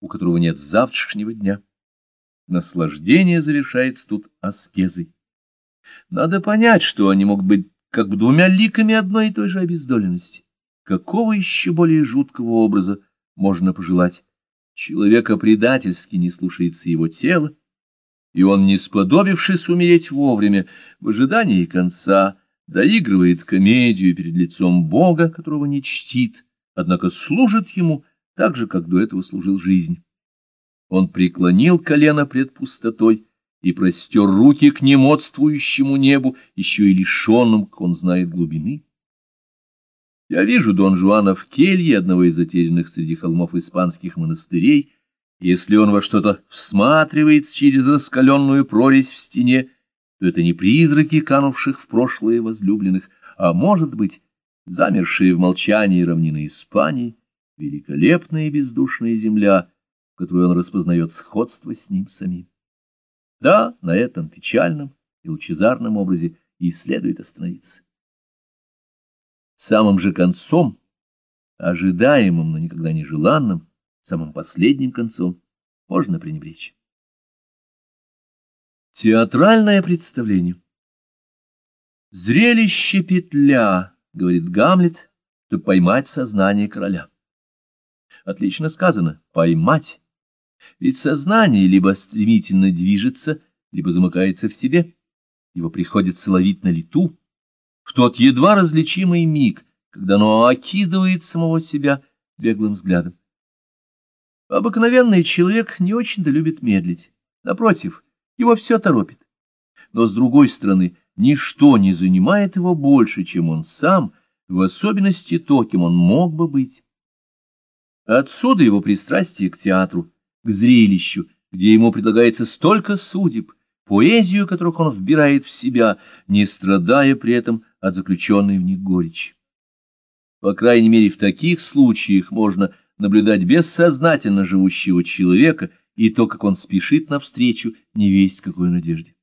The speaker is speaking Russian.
у которого нет завтрашнего дня. Наслаждение завершается тут аскезой. Надо понять, что они могут быть как бы двумя ликами одной и той же обездоленности. Какого еще более жуткого образа можно пожелать? Человека предательски не слушается его тело, и он, не сподобившись умереть вовремя, в ожидании конца, доигрывает комедию перед лицом Бога, которого не чтит, однако служит ему так же, как до этого служил жизнь. Он преклонил колено пред пустотой и простер руки к немодствующему небу, еще и лишенным, как он знает, глубины. Я вижу Дон Жуана в келье одного из затерянных среди холмов испанских монастырей, если он во что-то всматривается через раскаленную прорезь в стене, то это не призраки, канувших в прошлое возлюбленных, а, может быть, замершие в молчании равнины Испании, великолепная и бездушная земля, в которой он распознает сходство с ним самим. Да, на этом печальном и лучезарном образе и следует остановиться. Самым же концом, ожидаемым, но никогда не желанным, самым последним концом, можно пренебречь. Театральное представление. Зрелище петля, говорит Гамлет, чтобы поймать сознание короля. Отлично сказано «поймать». Ведь сознание либо стремительно движется, либо замыкается в себе. Его приходится ловить на лету, в тот едва различимый миг, когда оно окидывает самого себя беглым взглядом. Обыкновенный человек не очень-то любит медлить. Напротив, его все торопит. Но, с другой стороны, ничто не занимает его больше, чем он сам, в особенности то, кем он мог бы быть. Отсюда его пристрастие к театру, к зрелищу, где ему предлагается столько судеб, поэзию которых он вбирает в себя, не страдая при этом от заключенной в них горечи. По крайней мере, в таких случаях можно наблюдать бессознательно живущего человека и то, как он спешит навстречу невесть какой надежде.